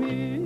me.